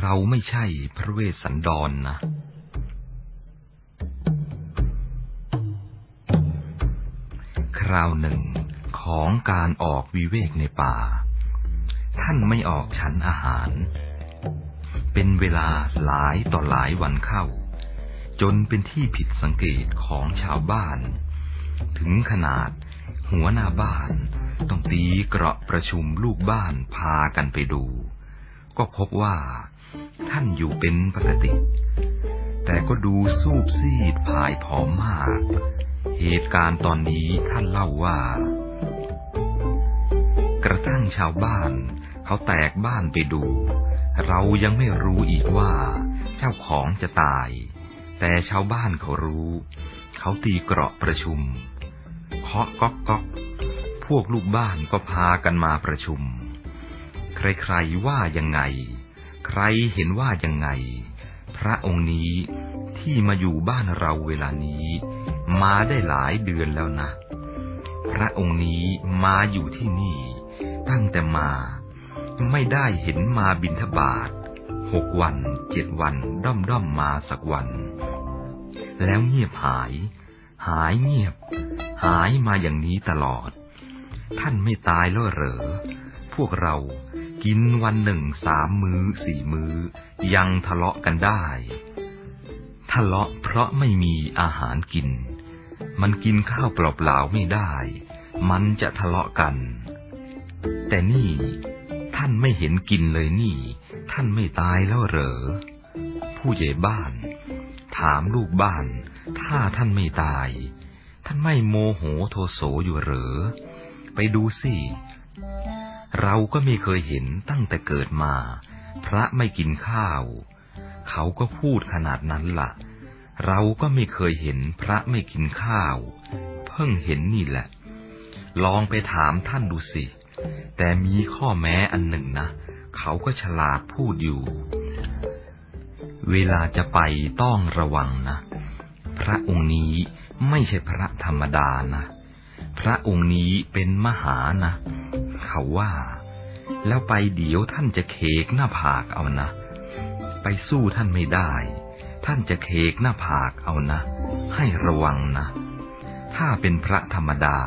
เราไม่ใช่พระเวสสันดรนนะ คราวหนึ่งของการออกวิเวกในป่า ท่านไม่ออกฉันอาหาร เป็นเวลาหลายต่อหลายวันเข้า จนเป็นที่ผิดสังเกตของชาวบ้าน ถึงขนาดหัวหน้าบ้านต้องตีเกราะประชุมลูกบ้านพากันไปดู ก็พบว่า ท่านอยู่เป็นปกติ แต่ก็ดูสูบซีดผายผอมมาก เหตุการณ์ตอนนี้ท่านเล่าว่า กระทั่งชาวบ้าน เขาแตกบ้านไปดู เรายังไม่รู้อีกว่า เจ้าของจะตาย แต่ชาวบ้านเขารู้ เขาตีเกราะประชุม เคาะก๊อกก๊อกพวกลูกบ้านก็พากันมาประชุม ใครๆว่ายังไง ใครเห็นว่ายังไง พระองค์นี้ที่มาอยู่บ้านเราเวลานี้ มาได้หลายเดือนแล้วนะ พระองค์นี้มาอยู่ที่นี่ ตั้งแต่มา ไม่ได้เห็นมาบินทบาทหกวันเจ็ดวันด้อมด้อมมาสักวัน แล้วเงียบหาย หายเงียบ หายมาอย่างนี้ตลอด ท่านไม่ตายแล้วเหรอ พวกเรา กินวันหนึ่งสามมื้อสี่มื้อ ยังทะเลาะกันได้ ทะเลาะเพราะไม่มีอาหารกิน มันกินข้าวเปล่าๆไม่ได้ มันจะทะเลาะกัน แต่นี่ท่านไม่เห็นกินเลยนี่ ท่านไม่ตายแล้วเหรอ ผู้ใหญ่บ้าน ถามลูกบ้าน ถ้าท่านไม่ตาย ท่านไม่โมโหโทโสอยู่เหรอ ไปดูสิ เราก็ไม่เคยเห็นตั้งแต่เกิดมา พระไม่กินข้าว เขาก็พูดขนาดนั้นละ่ะ เราก็ไม่เคยเห็นพระไม่กินข้าว เพิ่งเห็นนี่แหละ ลองไปถามท่านดูสิ แต่มีข้อแม้อันหนึ่งนะ เขาก็ฉลาดพูดอยู่ เวลาจะไปต้องระวังนะ พระองค์นี้ไม่ใช่พระธรรมดานะ พระองค์นี้เป็นมหานะ เขาว่า แล้วไปเดี๋ยวท่านจะเคกหน้าผากเอานะ ไปสู้ท่านไม่ได้ ท่านจะเคกหน้าผากเอานะ ให้ระวังนะ ถ้าเป็นพระธรรมดา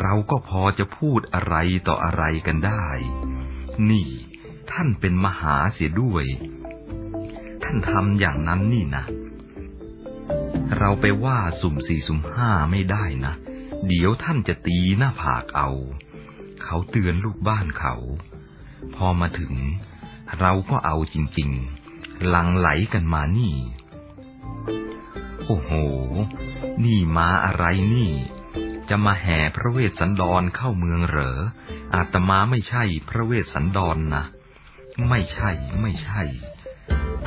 เราก็พอจะพูดอะไรต่ออะไรกันได้ นี่ ท่านเป็นมหาเสียด้วย ท่านทำอย่างนั้นนี่นะเราไปว่าสุ่มสี่สุ่มห้าไม่ได้นะ เดี๋ยวท่านจะตีหน้าผากเอา เขาเตือนลูกบ้านเขา พอมาถึง เราก็เอาจริง ๆ หลังไหลกันมานี่ โอ้โห นี่มาอะไรนี่ จะมาแห่พระเวสสันดรเข้าเมืองเหรอ อาตมาไม่ใช่พระเวสสันดรนนะ ไม่ใช่ ไม่ใช่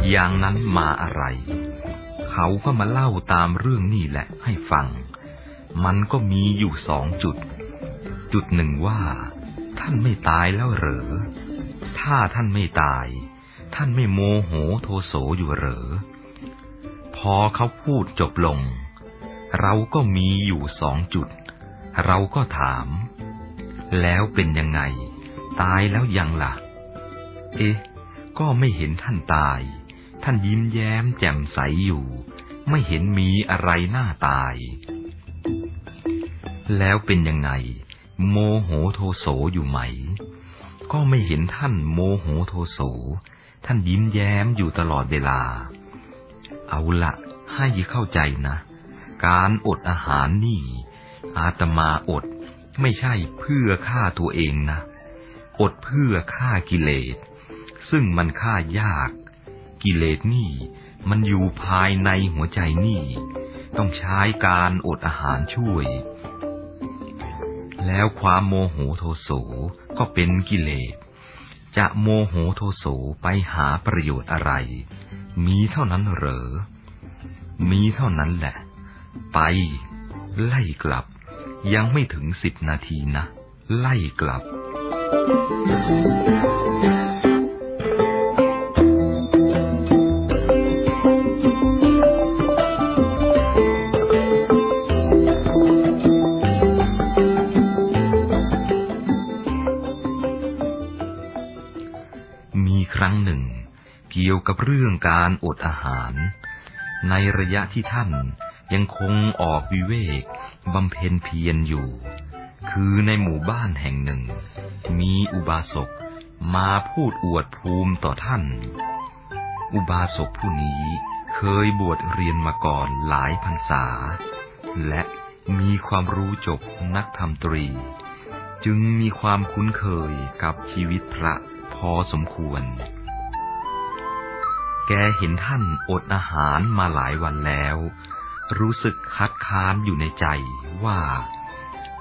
อย่างนั้นมาอะไร เขาก็มาเล่าตามเรื่องนี่แหละให้ฟัง มันก็มีอยู่สองจุด จุดหนึ่งว่า ท่านไม่ตายแล้วเหรอ ถ้าท่านไม่ตาย ท่านไม่โมโหโทโสอยู่เหรอ พอเขาพูดจบลง เราก็มีอยู่สองจุด เราก็ถาม แล้วเป็นยังไง ตายแล้วยังล่ะ เอ๊ะ ก็ไม่เห็นท่านตาย ท่านยิ้มแย้มแจ่มใสอยู่ ไม่เห็นมีอะไรน่าตาย แล้วเป็นยังไง โมโหโทโสอยู่ไหม ก็ไม่เห็นท่านโมโหโทโส ท่านยิ้มแย้มอยู่ตลอดเวลา เอาละให้เข้าใจนะ การอดอาหารนี่ อาตมาอดไม่ใช่เพื่อฆ่าตัวเองนะ อดเพื่อฆ่ากิเลส ซึ่งมันฆ่ายาก กิเลสนี่ มันอยู่ภายในหัวใจนี่ ต้องใช้การอดอาหารช่วย แล้วความโมโหโทโสก็เป็นกิเลส จะโมโหโทโสไปหาประโยชน์อะไร มีเท่านั้นเหรอ มีเท่านั้นแหละ ไป ไล่กลับ ยังไม่ถึงสิบนาทีนะ ไล่กลับมีค รั้งหนึ่ง เกี่ยวกับเรื่องการอดอาหาร ในระยะที่ท่านยังคงออกวิเวกบำเพ็ญเพียรอยู่ คือในหมู่บ้านแห่งหนึ่ง มีอุบาสกมาพูดอวดภูมิต่อท่าน อุบาสกผู้นี้เคยบวชเรียนมาก่อนหลายพรรษา และมีความรู้จบนักธรรมตรี จึงมีความคุ้นเคยกับชีวิตพระพอสมควร แกเห็นท่านอดอาหารมาหลายวันแล้ว รู้สึกคัดค้านอยู่ในใจว่า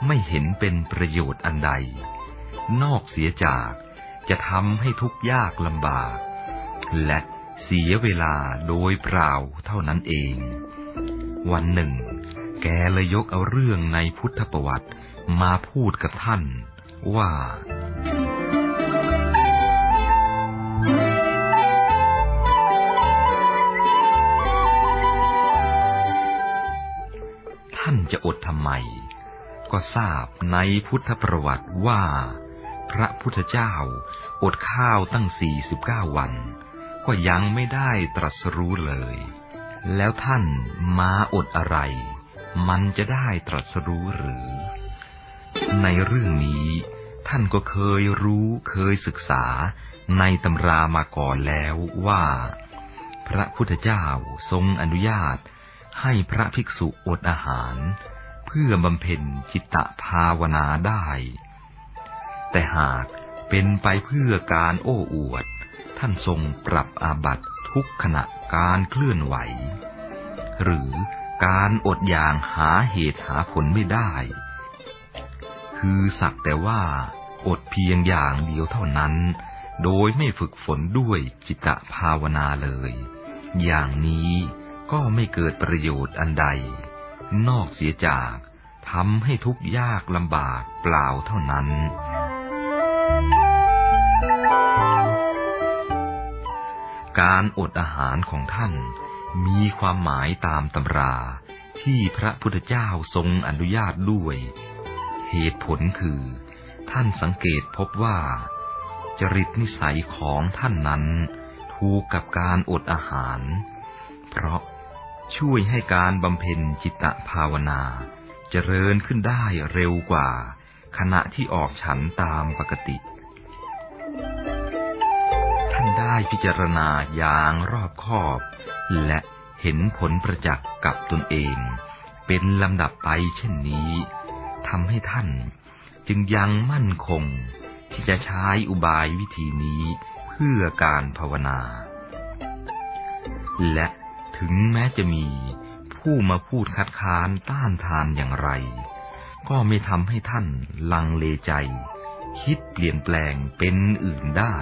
ไม่เห็นเป็นประโยชน์อันใด นอกเสียจากจะทำให้ทุกข์ยากลำบาก และเสียเวลาโดยเปล่าเท่านั้นเอง วันหนึ่ง แกเลยยกเอาเรื่องในพุทธประวัติมาพูดกับท่านว่าานจะอดทำไม ก็ทราบในพุทธประวัติว่า พระพุทธเจ้าอดข้าวตั้งสี่สิบเก้าวัน ก็ยังไม่ได้ตรัสรู้เลย แล้วท่านมาอดอะไร มันจะได้ตรัสรู้หรือ ในเรื่องนี้ท่านก็เคยรู้เคยศึกษาในตำรามาก่อนแล้วว่า พระพุทธเจ้าทรงอนุญาต ให้พระภิกษุอดอาหาร เพื่อบำเพ็ญจิตตภาวนาได้ แต่หากเป็นไปเพื่อการโอ้อวด ท่านทรงปรับอาบัตทุกขณะการเคลื่อนไหว หรือการอดอย่างหาเหตุหาผลไม่ได้ คือสักแต่ว่าอดเพียงอย่างเดียวเท่านั้น โดยไม่ฝึกฝนด้วยจิตตภาวนาเลย อย่างนี้ ก็ไม่เกิดประโยชน์อันใด นอกเสียจากทำให้ทุกข์ยากลำบากเปล่าเท่านั้น การอดอาหารของท่านมีความหมายตามตำราที่พระพุทธเจ้าทรงอนุญาตด้วย เหตุผลคือ ท่านสังเกตพบว่า จริตนิสัยของท่านนั้น ถูกกับการอดอาหาร เพราะ ช่วยให้การบำเพ็ญจิตตภาวนา เจริญขึ้นได้เร็วกว่า ขณะที่ออกฉันตามปกติ ท่านได้พิจารณาอย่างรอบคอบ และเห็นผลประจักษ์กับตนเอง เป็นลำดับไปเช่นนี้ทำให้ท่านจึงยังมั่นคง ที่จะใช้อุบายวิธีนี้เพื่อการภาวนา และ ถึงแม้จะมีผู้มาพูดคัดค้านต้านทานอย่างไร ก็ไม่ทำให้ท่านลังเลใจ คิดเปลี่ยนแปลงเป็นอื่นได้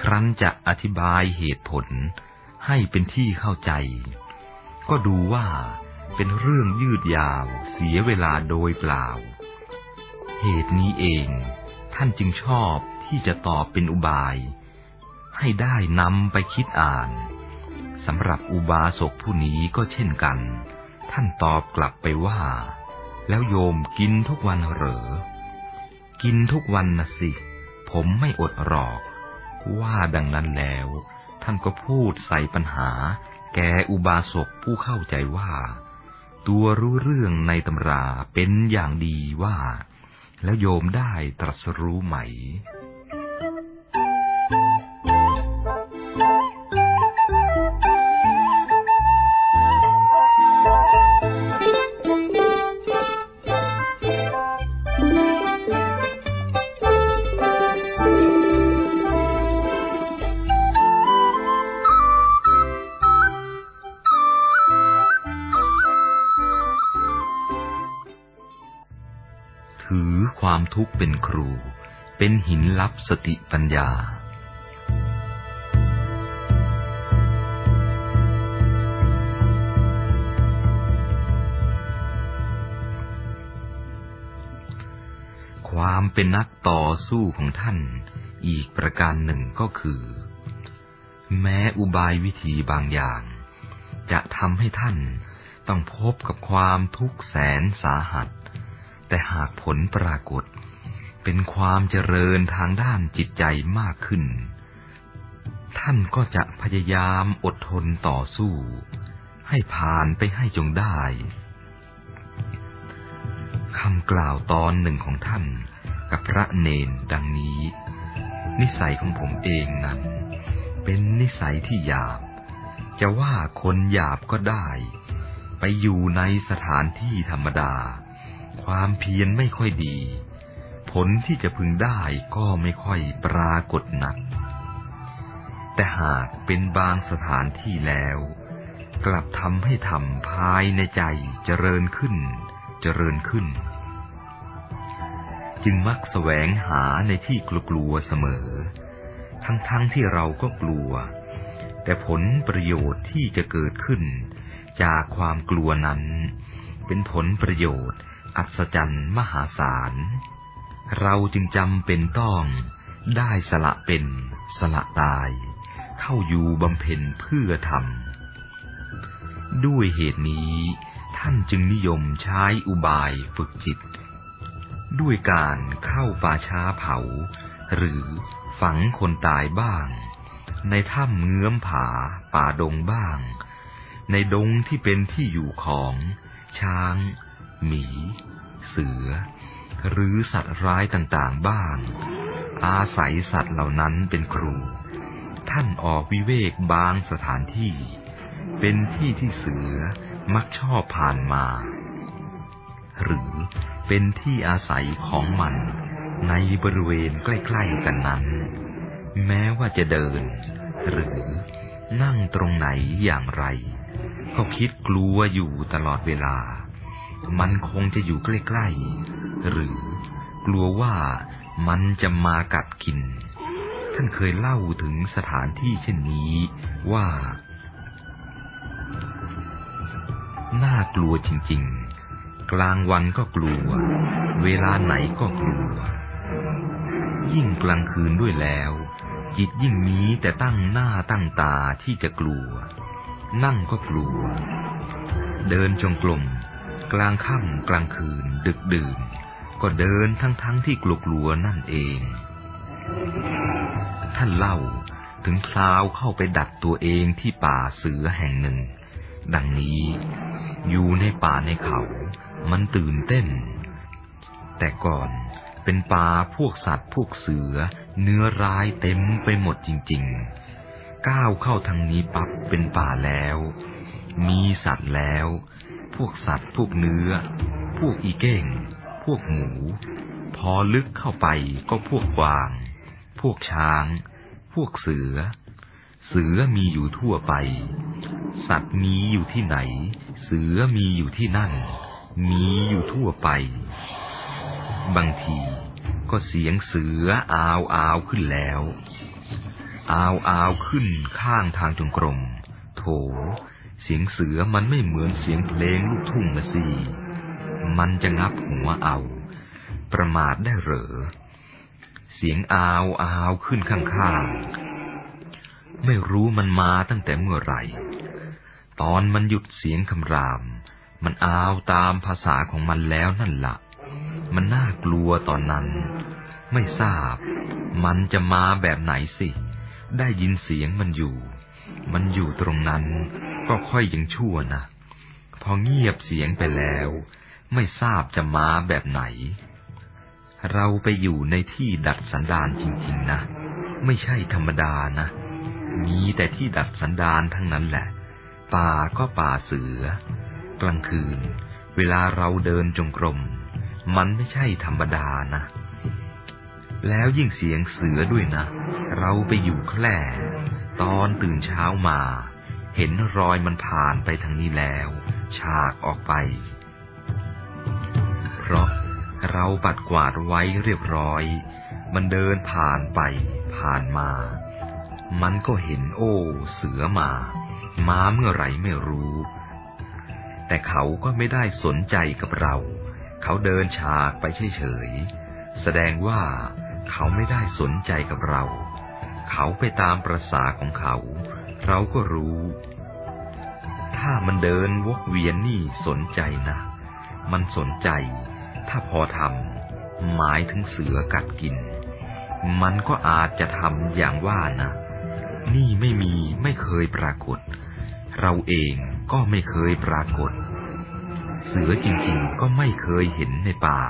ครั้นจะอธิบายเหตุผลให้เป็นที่เข้าใจ ก็ดูว่าเป็นเรื่องยืดยาวเสียเวลาโดยเปล่า เหตุนี้เอง ท่านจึงชอบที่จะตอบเป็นอุบาย ให้ได้นำไปคิดอ่านสำหรับอุบาสกผู้นี้ก็เช่นกัน ท่านตอบกลับไปว่า แล้วโยมกินทุกวันเหรอ กินทุกวันนะสิ ผมไม่อดหรอก ว่าดังนั้นแล้ว ท่านก็พูดใส่ปัญหา แกอุบาสกผู้เข้าใจว่า ตัวรู้เรื่องในตำราเป็นอย่างดีว่า แล้วโยมได้ตรัสรู้ไหม ทุกข์เป็นครู เป็นหินลับสติปัญญา ความเป็นนักต่อสู้ของท่าน อีกประการหนึ่งก็คือ แม้อุบายวิธีบางอย่าง จะทำให้ท่านต้องพบกับความทุกข์แสนสาหัส แต่หากผลปรากฏ เป็นความเจริญทางด้านจิตใจมากขึ้น ท่านก็จะพยายามอดทนต่อสู้ ให้ผ่านไปให้จงได้คำกล่าวตอนหนึ่งของท่านกับพระเนนดังนี้ นิสัยของผมเองนั้น เป็นนิสัยที่หยาบ จะว่าคนหยาบก็ได้ ไปอยู่ในสถานที่ธรรมดา ความเพียรไม่ค่อยดี ผลที่จะพึงได้ก็ไม่ค่อยปรากฏหนัก แต่หากเป็นบางสถานที่แล้ว กลับทำให้ทำภายในใจเจริญขึ้น เจริญขึ้น จึงมักแสวงหาในที่กลัวๆเสมอ ทั้งๆทที่เราก็กลัว แต่ผลประโยชน์ที่จะเกิดขึ้น จากความกลัวนั้น เป็นผลประโยชน์อัศจรรย์มหาศาล เราจึงจำเป็นต้อง ได้สละเป็น สละตาย เข้าอยู่บำเพ็ญเพื่อทำด้วยเหตุนี้ท่านจึงนิยมใช้อุบายฝึกจิต ด้วยการเข้าป่าช้าเผา หรือฝังคนตายบ้าง ในถ้ำเงื้อมผาป่าดงบ้าง ในดงที่เป็นที่อยู่ของ ช้าง หมี เสือ หรือสัตว์ร้ายต่างๆบ้าง อาศัยสัตว์เหล่านั้นเป็นครู ท่านออกวิเวกบางสถานที่ เป็นที่ที่เสือมักชอบผ่านมา หรือเป็นที่อาศัยของมันในบริเวณใกล้ๆกันนั้น แม้ว่าจะเดิน หรือนั่งตรงไหนอย่างไร ก็คิดกลัวอยู่ตลอดเวลา มันคงจะอยู่ใกล้ๆ หรือกลัวว่ามันจะมากัดกิน ท่านเคยเล่าถึงสถานที่เช่นนี้ว่า น่ากลัวจริงๆ กลางวันก็กลัว เวลาไหนก็กลัว ยิ่งกลางคืนด้วยแล้ว จิตยิ่งมีแต่ตั้งหน้าตั้งตาที่จะกลัว นั่งก็กลัว เดินจงกรม กลางค่ำกลางคืน ดึกดื่น ก็เดินทั้งๆทที่กลัวกลัวนั่นเอง ท่านเล่าถึงคราวเข้าไปดัดตัวเองที่ป่าเสือแห่งหนึ่ง ดังนี้อยู่ในป่าในเขา มันตื่นเต้น แต่ก่อนเป็นป่าพวกสัตว์พวกเสือ เนื้อร้ายเต็มไปหมดจริง ๆ ก้าวเข้าทางนี้ปั๊บเป็นป่าแล้ว มีสัตว์แล้ว พวกสัตว์พวกเนื้อ พวกอีเก้ง พวกหมู พอลึกเข้าไปก็พวกกวาง พวกช้าง พวกเสือ เสือมีอยู่ทั่วไป สัตว์มีอยู่ที่ไหน เสือมีอยู่ที่นั่น มีอยู่ทั่วไป บางทีก็เสียงเสืออาวอาวขึ้นแล้ว อาวอาวขึ้นข้างทางจงกรม โถ สียงเสือมันไม่เหมือนเสียงเพลงลูกทุ่งนะสิมันจะงับหัวเอา ประมาทได้เหรอ เสียงอาวอาวขึ้นข้างๆ ไม่รู้มันมาตั้งแต่เมื่อไหร่ ตอนมันหยุดเสียงคำราม มันอาวตามภาษาของมันแล้วนั่นละ่ะ มันน่ากลัวตอนนั้น ไม่ทราบ มันจะมาแบบไหนสิ ได้ยินเสียงมันอยู่ มันอยู่ตรงนั้น ก็ค่อยยังชั่วนะ พอเงียบเสียงไปแล้ว ไม่ทราบจะมาแบบไหน เราไปอยู่ในที่ดัดสันดานจริง ๆ นะ ไม่ใช่ธรรมดานะ มีแต่ที่ดัดสันดานทั้งนั้นแหละ ป่าก็ป่าเสือ กลางคืน เวลาเราเดินจงกรม มันไม่ใช่ธรรมดานะ แล้วยิ่งเสียงเสือด้วยนะ เราไปอยู่แคร่ตอนตื่นเช้ามา เห็นรอยมันผ่านไปทางนี้แล้ว ฉากออกไป เพราะเราปัดกวาดไว้เรียบร้อย มันเดินผ่านไปผ่านมา มันก็เห็นโอ้ เสือมา มาเมื่อไหร่ไม่รู้ แต่เขาก็ไม่ได้สนใจกับเรา เขาเดินฉากไปเฉยๆ แสดงว่าเขาไม่ได้สนใจกับเรา เขาไปตามประษาของเขา เราก็รู้ ถ้ามันเดินวกเวียนนี่สนใจนะ มันสนใจ ถ้าพอทำหมายถึงเสือกัดกิน มันก็อาจจะทำอย่างว่านะ นี่ไม่มีไม่เคยปรากฏ เราเองก็ไม่เคยปรากฏ เสือจริงๆก็ไม่เคยเห็นในป่า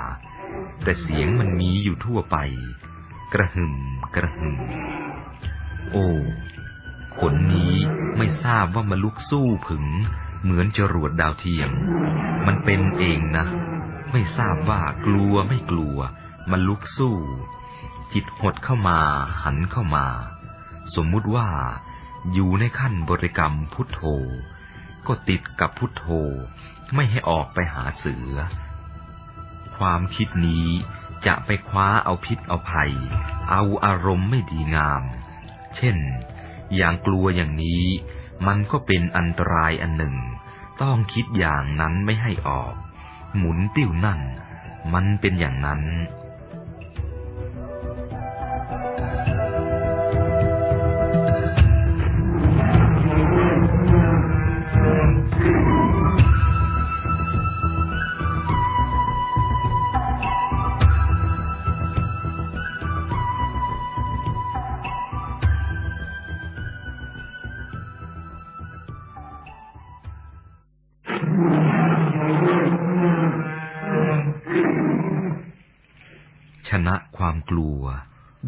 แต่เสียงมันมีอยู่ทั่วไป กระหึ่มกระหึ่มโอ้ ขนนี้ไม่ทราบว่ามันลุกสู้ผึง เหมือนจรวดดาวเทียม มันเป็นเองนะ ไม่ทราบว่ากลัวไม่กลัว มันลุกสู้ จิตหดเข้ามา หันเข้ามา สมมุติว่าอยู่ในขั้นบริกรรมพุทโธ ก็ติดกับพุทโธ ไม่ให้ออกไปหาเสือ ความคิดนี้จะไปคว้าเอาพิษเอาภัย เอาอารมณ์ไม่ดีงาม เช่น อย่างกลัวอย่างนี้ มันก็เป็นอันตรายอันหนึ่ง ต้องคิดอย่างนั้นไม่ให้ออก หมุนติ้วนั่น มันเป็นอย่างนั้น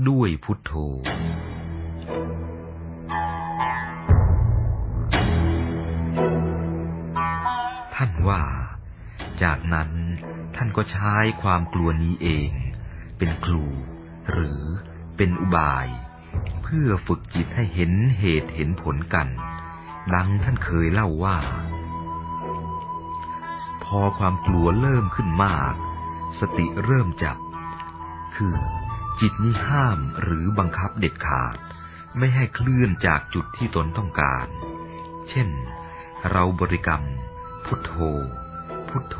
ด้วยพุทโธท่านว่า จากนั้นท่านก็ใช้ความกลัวนี้เอง เป็นครู หรือเป็นอุบาย เพื่อฝึกจิตให้เห็นเหตุเห็นผลกัน ดังท่านเคยเล่าว่า พอความกลัวเริ่มขึ้นมาก สติเริ่มจับ คือ จิตนี้ห้ามหรือบังคับเด็ดขาด ไม่ให้เคลื่อนจากจุดที่ตนต้องการ เช่น เราบริกรรม พุทโธ พุทโธ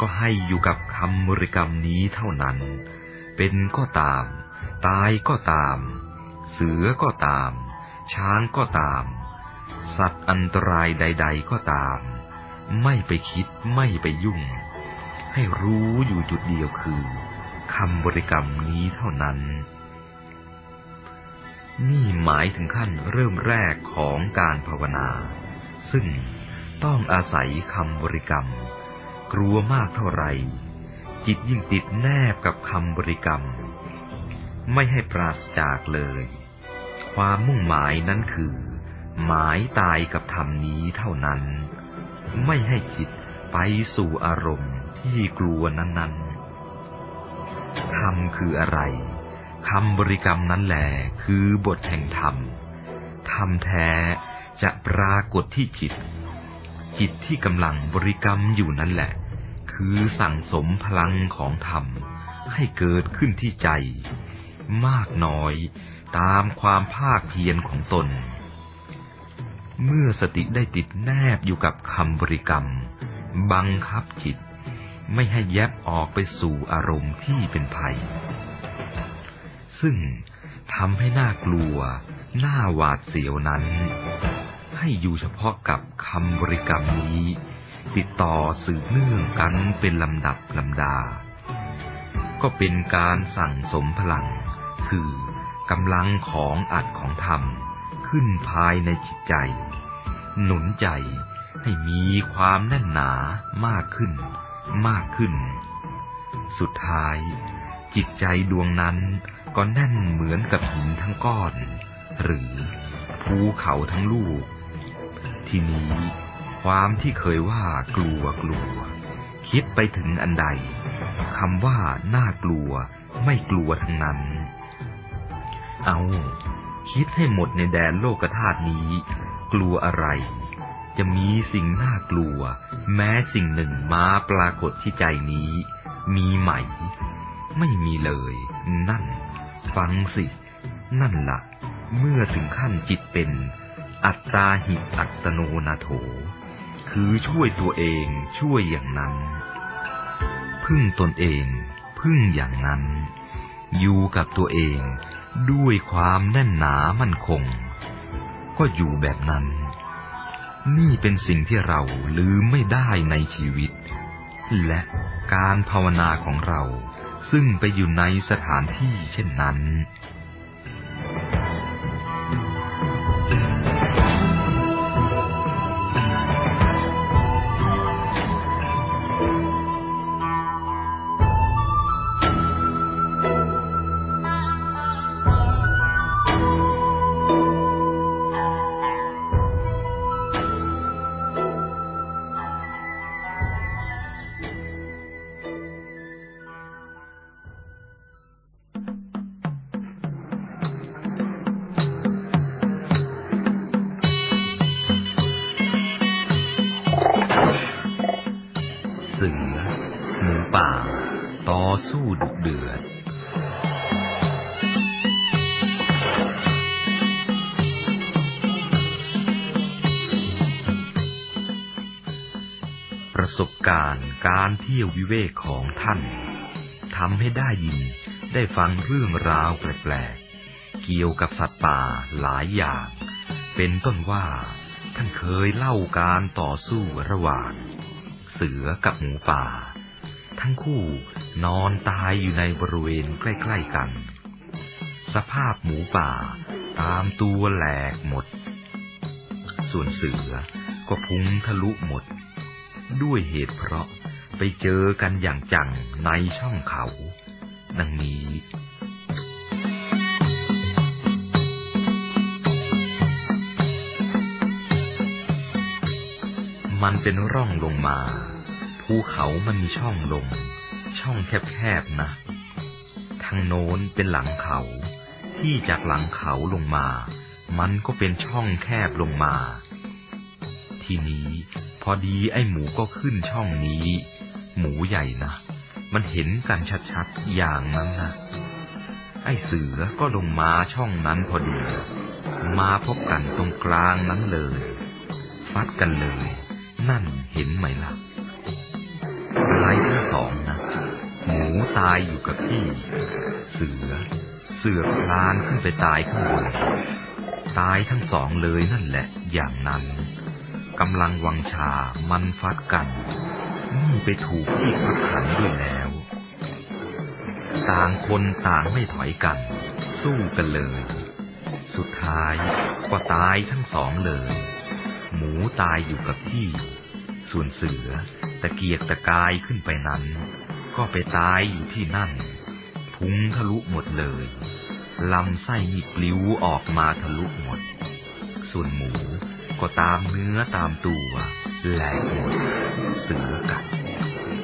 ก็ให้อยู่กับคำบริกรรมนี้เท่านั้น เป็นก็ตาม ตายก็ตาม เสือก็ตาม ช้างก็ตาม สัตว์อันตรายใด ๆ ก็ตาม ไม่ไปคิดไม่ไปยุ่ง ให้รู้อยู่จุดเดียวคือ คำบริกรรมนี้เท่านั้น นี่หมายถึงขั้นเริ่มแรกของการภาวนา ซึ่งต้องอาศัยคำบริกรรม กลัวมากเท่าไรจิตยิ่งติดแนบกับคำบริกรรม ไม่ให้ปราศจากเลย ความมุ่งหมายนั้นคือ หมายตายกับธรรมนี้เท่านั้น ไม่ให้จิตไปสู่อารมณ์ที่กลัวนั้นๆ ธรรมคืออะไรคำบริกรรมนั้นแหละคือบทแห่งธรรม ธรรมแท้จะปรากฏที่จิต จิตที่กำลังบริกรรมอยู่นั่นแหละ คือสั่งสมพลังของธรรม ให้เกิดขึ้นที่ใจ มากน้อยตามความภาคเพียรของตน เมื่อสติได้ติดแนบอยู่กับคำบริกรรม บังคับจิต ไม่ให้แยบออกไปสู่อารมณ์ที่เป็นภัย ซึ่งทำให้น่ากลัว น่าหวาดเสียวนั้น ให้อยู่เฉพาะกับคำบริกรรมนี้ ติดต่อสืบเนื่องกันเป็นลำดับลำดา ก็เป็นการสั่งสมพลัง คือกำลังของอัดของธรรม ขึ้นภายในจิตใจ หนุนใจให้มีความแน่นหนามากขึ้น มากขึ้น สุดท้าย จิตใจดวงนั้นก็แน่นเหมือนกับหินทั้งก้อน หรือภูเขาทั้งลูก ทีนี้ ความที่เคยว่ากลัวกลัว คิดไปถึงอันใดคำว่าน่ากลัวไม่กลัวทั้งนั้น เอา คิดให้หมดในแดนโลกธาตุนี้ กลัวอะไร จะมีสิ่งน่ากลัว แม้สิ่งหนึ่งมาปรากฏที่ใจนี้ มีไหม ไม่มีเลย นั่น ฟังสิ นั่นละ่ะ เมื่อถึงขั้นจิตเป็น อัตตาหิอัตโนนาโถ คือช่วยตัวเองช่วยอย่างนั้น พึ่งตนเอง พึ่งอย่างนั้น อยู่กับตัวเองด้วยความแน่นหนามั่นคง ก็อยู่แบบนั้น นี่เป็นสิ่งที่เราลืมไม่ได้ในชีวิต และการภาวนาของเราซึ่งไปอยู่ในสถานที่เช่นนั้น สู้ดุเดือด ประสบการณ์การเที่ยววิเวกของท่านทำให้ได้ยินได้ฟังเรื่องราวแปลกๆ เกี่ยวกับสัตว์ป่าหลายอย่าง เป็นต้นว่าท่านเคยเล่าการต่อสู้ระหว่าง เสือกับหมูป่า ทั้งคู่ นอนตายอยู่ในบริเวณใกล้ ๆกัน สภาพหมูป่าตามตัวแหลกหมด ส่วนเสือก็พุงทะลุหมด ด้วยเหตุเพราะไปเจอกันอย่างจังในช่องเขา ดังนี้มันเป็นร่องลงมา ภูเขามันมีช่องลง ช่องแคบๆนะ ทางโน้นเป็นหลังเขา ที่จากหลังเขาลงมา มันก็เป็นช่องแคบลงมา ทีนี้พอดีไอ้หมูก็ขึ้นช่องนี้ หมูใหญ่นะ มันเห็นกันชัดๆอย่างนั้นนะไอ้เสือก็ลงมาช่องนั้นพอดี มาพบกันตรงกลางนั้นเลย ฟัดกันเลย นั่นเห็นไหมล่ะตายทั้งสอง หมูตายอยู่กับที่ เสือ เสือคลานขึ้นไปตายข้างบน ตายทั้งสองเลยนั่นแหละ อย่างนั้นกำลังวังชามันฟัดกัน นี่ไปถูกที่พักขันด้วยแล้ว ต่างคนต่างไม่ถอยกัน สู้กันเลย สุดท้ายก็ตายทั้งสองเลย หมูตายอยู่กับที่ ส่วนเสือตะเกียกตะกายขึ้นไปนั้น ก็ไปตายอยู่ที่นั่น พุงทะลุหมดเลย ลำไส้นี่ปลิวออกมาทะลุหมด ส่วนหมูก็ตามเนื้อตามตัวแหลกหมด เสือกัด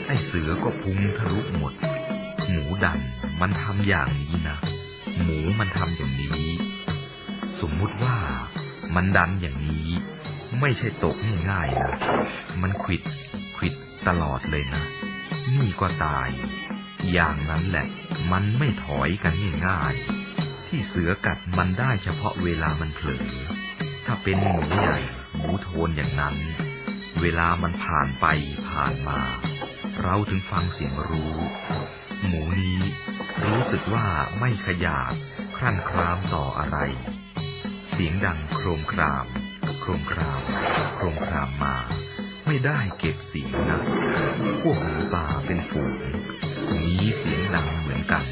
ไอเสือก็พุงทะลุหมด หมูดันมันทำอย่างนี้นะ หมูมันทำอย่างนี้ สมมุติว่ามันดันอย่างนี้ ไม่ใช่ตกง่ายๆนะ มันขิดขิดตลอดเลยนะ นี่ก็ตาย อย่างนั้นแหละ มันไม่ถอยกันง่ายๆ ที่เสือกัดมันได้เฉพาะเวลามันเผลอ ถ้าเป็นหมูใหญ่หมูโทนอย่างนั้น เวลามันผ่านไปผ่านมา เราถึงฟังเสียงรู้ หมูนี้รู้สึกว่าไม่ขยาดครั่นครามต่ออะไร เสียงดังโครมคราม โครมคราม โครมครามมา ไม่ได้เก็บเสียงนะพวกหมูป่าเป็นฝูงมีเสียงดังเหมือนกัน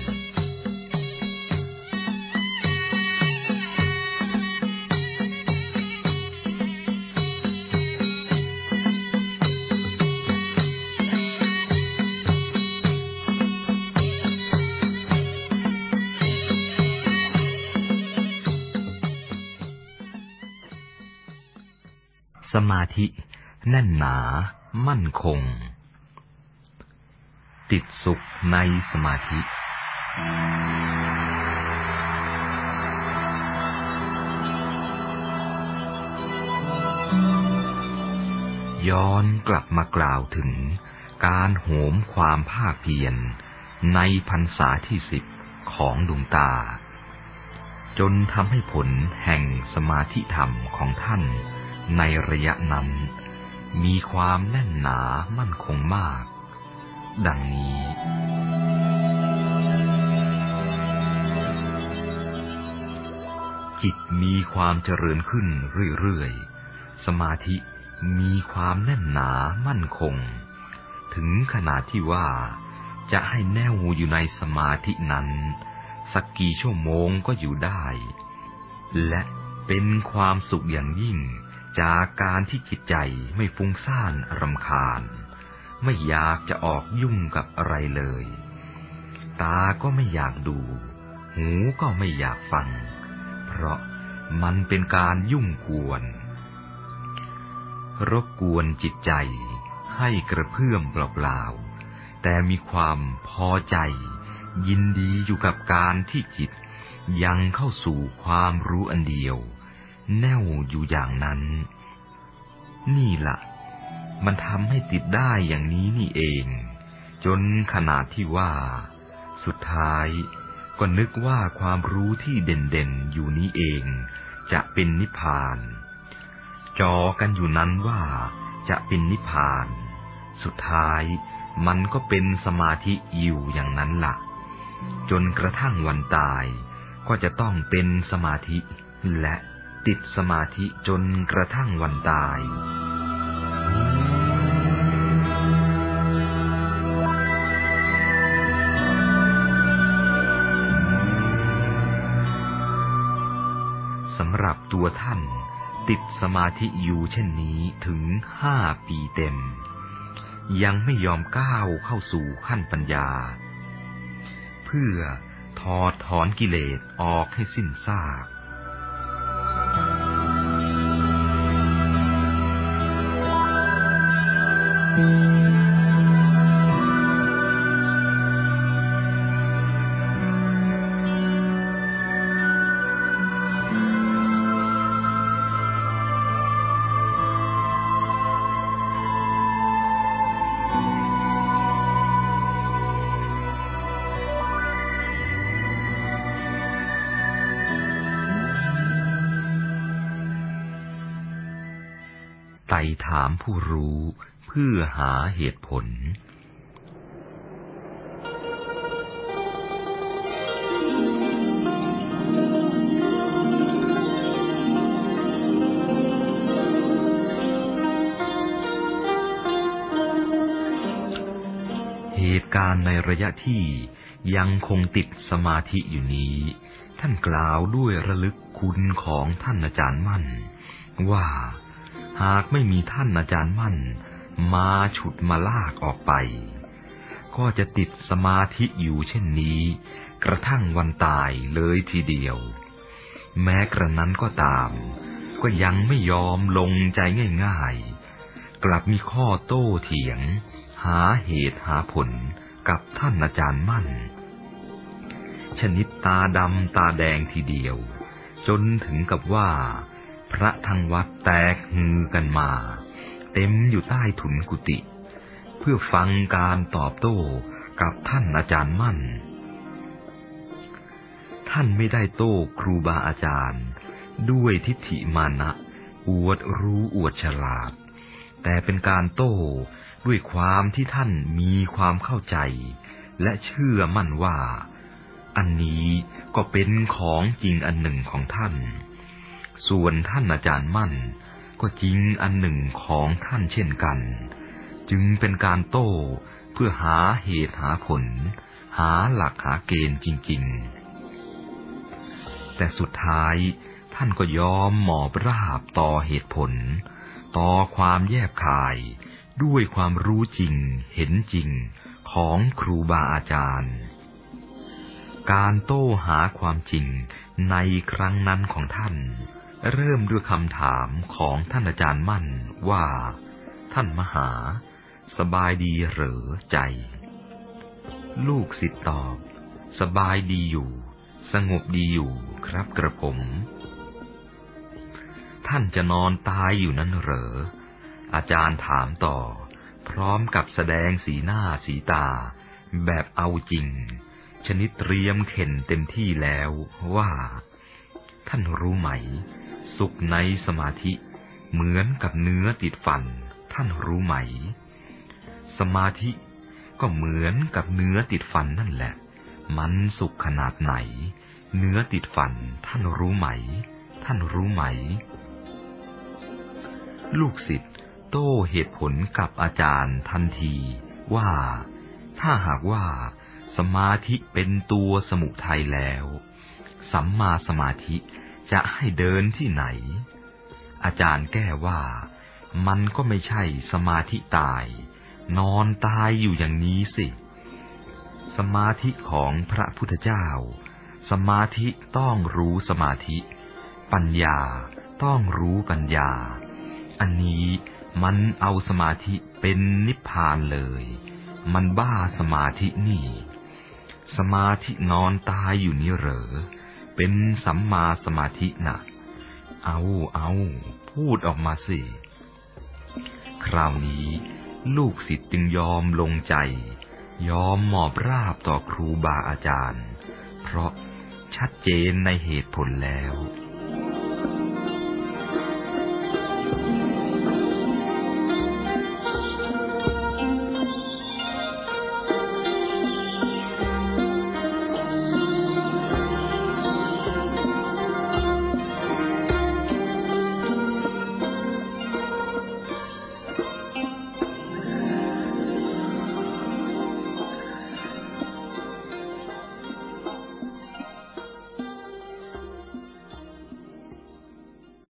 สมาธิ แน่นหนา มั่นคง ติดสุขในสมาธิ ย้อนกลับมากล่าวถึงการโหมความภาคเพียรในพรรษาที่สิบของดวงตา จนทำให้ผลแห่งสมาธิธรรมของท่านในระยะนั้น มีความแน่นหนามั่นคงมาก ดังนี้ จิตมีความเจริญขึ้นเรื่อยๆ สมาธิมีความแน่นหนามั่นคง ถึงขนาดที่ว่าจะให้แน่วอยู่ในสมาธินั้น สักกี่ชั่วโมงก็อยู่ได้ และเป็นความสุขอย่างยิ่ง จากการที่จิตใจไม่ฟุ้งซ่านรำคาญ ไม่อยากจะออกยุ่งกับอะไรเลย ตาก็ไม่อยากดู หูก็ไม่อยากฟัง เพราะมันเป็นการยุ่งกวน รบกวนจิตใจให้กระเพื่อมเปล่าๆ แต่มีความพอใจ ยินดีอยู่กับการที่จิตยังเข้าสู่ความรู้อันเดียว แน่วอยู่อย่างนั้น นี่ละ่ะ มันทำให้ติดได้อย่างนี้นี่เอง จนขนาดที่ว่า สุดท้ายก็นึกว่าความรู้ที่เด่นๆอยู่นี้เอง จะเป็นนิพพาน จอกันอยู่นั้นว่าจะเป็นนิพพาน สุดท้ายมันก็เป็นสมาธิอยู่อย่างนั้นละ่ะ จนกระทั่งวันตายก็จะต้องเป็นสมาธิและ ติดสมาธิจนกระทั่งวันตาย สำหรับตัวท่านติดสมาธิอยู่เช่นนี้ถึงห้าปีเต็ม ยังไม่ยอมก้าวเข้าสู่ขั้นปัญญา เพื่อถอดถอนกิเลสออกให้สิ้นซาก ไต่ถามผู้รู้ พื่อหาเหตุผล เหตุการณ์ในระยะที่ยังคงติดสมาธิอยู่นี้ ท่านกล่าวด้วยระลึกคุณของท่านอาจารย์มั่น ว่าหากไม่มีท่านอาจารย์มั่น มาฉุดมาลากออกไป ก็จะติดสมาธิอยู่เช่นนี้ กระทั่งวันตายเลยทีเดียว แม้กระนั้นก็ตาม ก็ยังไม่ยอมลงใจง่ายๆ กลับมีข้อโต้เถียง หาเหตุหาผลกับท่านอาจารย์มั่น ชนิดตาดำตาแดงทีเดียว จนถึงกับว่า พระทางวัดแตกฮือกันมา เต็มอยู่ใต้ถุนกุฏิเพื่อฟังการตอบโต้กับท่านอาจารย์มั่น ท่านไม่ได้โต้ครูบาอาจารย์ ด้วยทิฏฐิมานะ อวดรู้อวดฉลาด แต่เป็นการโต้ด้วยความที่ท่านมีความเข้าใจ และเชื่อมั่นว่า อันนี้ก็เป็นของจริงอันหนึ่งของท่าน ส่วนท่านอาจารย์มั่น ก็จริงอันหนึ่งของท่านเช่นกัน จึงเป็นการโต้เพื่อหาเหตุหาผล หาหลักหาเกณฑ์จริง ๆ แต่สุดท้ายท่านก็ยอมหมอบราบต่อเหตุผล ต่อความแยบคาย ด้วยความรู้จริงเห็นจริงของครูบาอาจารย์ การโต้หาความจริงในครั้งนั้นของท่าน เริ่มด้วยคำถามของท่านอาจารย์มั่นว่า ท่านมหา สบายดีหรือใจ ลูกศิษย์ตอบ สบายดีอยู่ สงบดีอยู่ครับกระผม ท่านจะนอนตายอยู่นั้นเหรอ อาจารย์ถามต่อ พร้อมกับแสดงสีหน้าสีตา แบบเอาจริง ชนิดเตรียมเข็นเต็มที่แล้วว่า ท่านรู้ไหม สุขในสมาธิ เหมือนกับเนื้อติดฟัน ท่านรู้ไหม สมาธิก็เหมือนกับเนื้อติดฟันนั่นแหละ มันสุขขนาดไหน เนื้อติดฟัน ท่านรู้ไหม ท่านรู้ไหม ลูกศิษย์โต้เหตุผลกับอาจารย์ทันทีว่าถ้าหากว่าสมาธิเป็นตัวสมุทัยแล้ว สัมมาสมาธิ จะให้เดินที่ไหน อาจารย์แก้ว่ามันก็ไม่ใช่สมาธิตาย นอนตายอยู่อย่างนี้สิ สมาธิของพระพุทธเจ้า สมาธิต้องรู้สมาธิ ปัญญาต้องรู้ปัญญา อันนี้มันเอาสมาธิเป็นนิพพานเลย มันบ้าสมาธินี่ สมาธินอนตายอยู่นี่เหรอ เป็นสัมมาสมาธินะเอาเอาพูดออกมาสิ คราวนี้ลูกศิษย์จึงยอมลงใจ ยอมหมอบราบต่อครูบาอาจารย์ เพราะชัดเจนในเหตุผลแล้ว